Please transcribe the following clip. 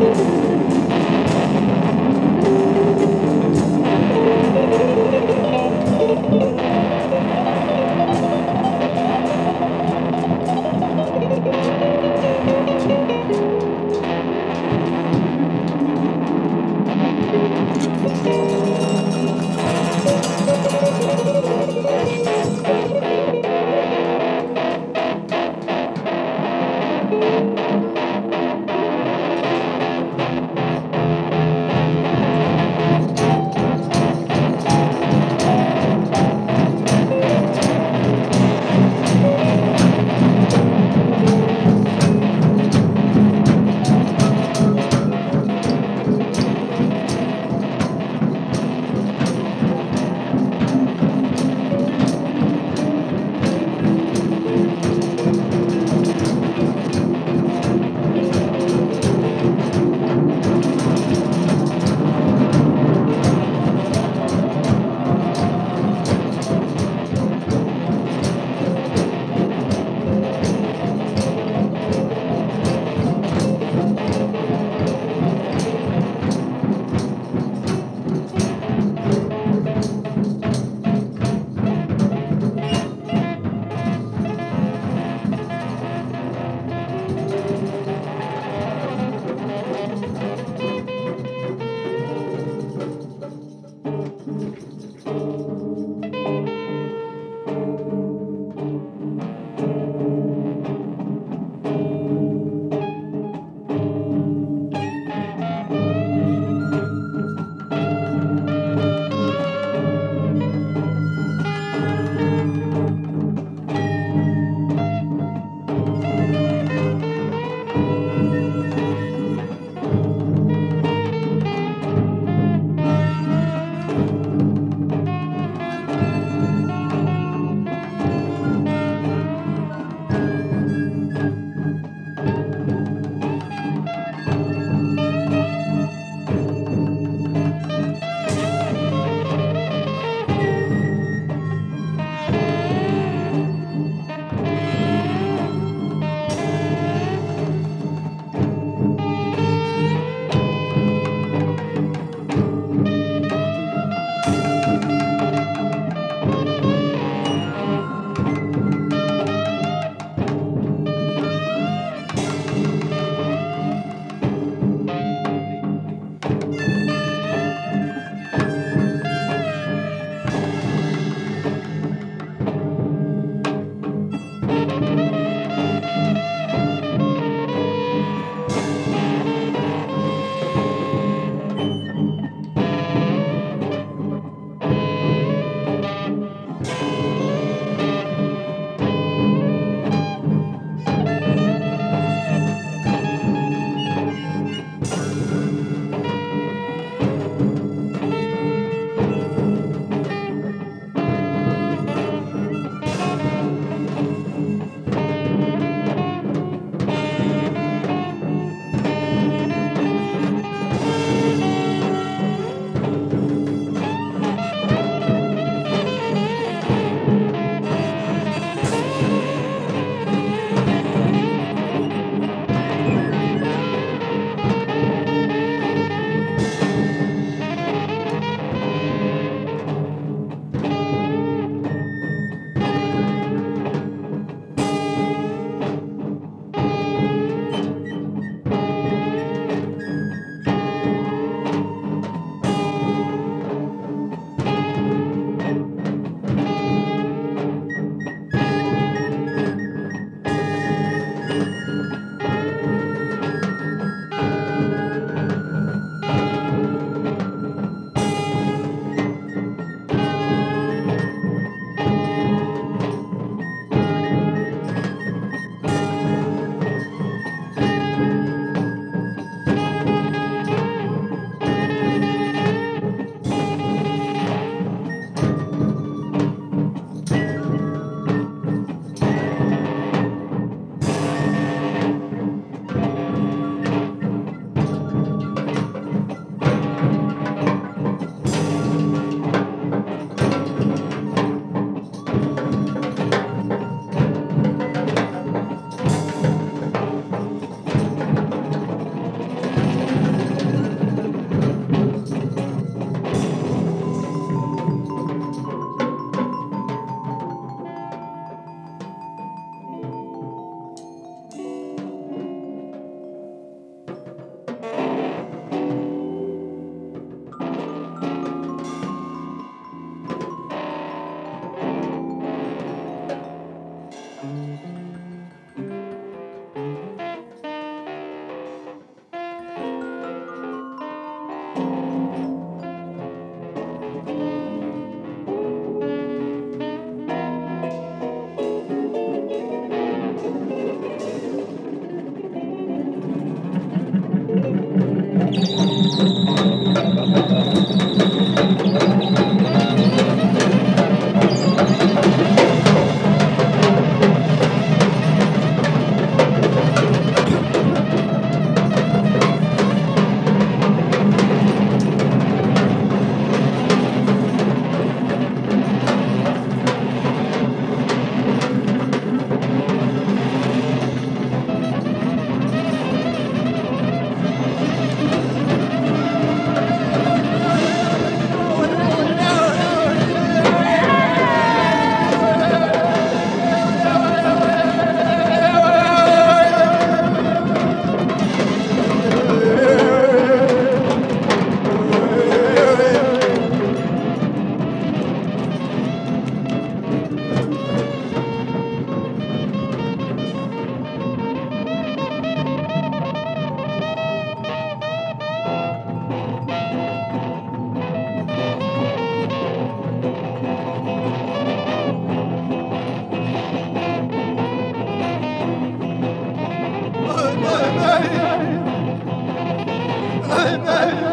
Thank Amen.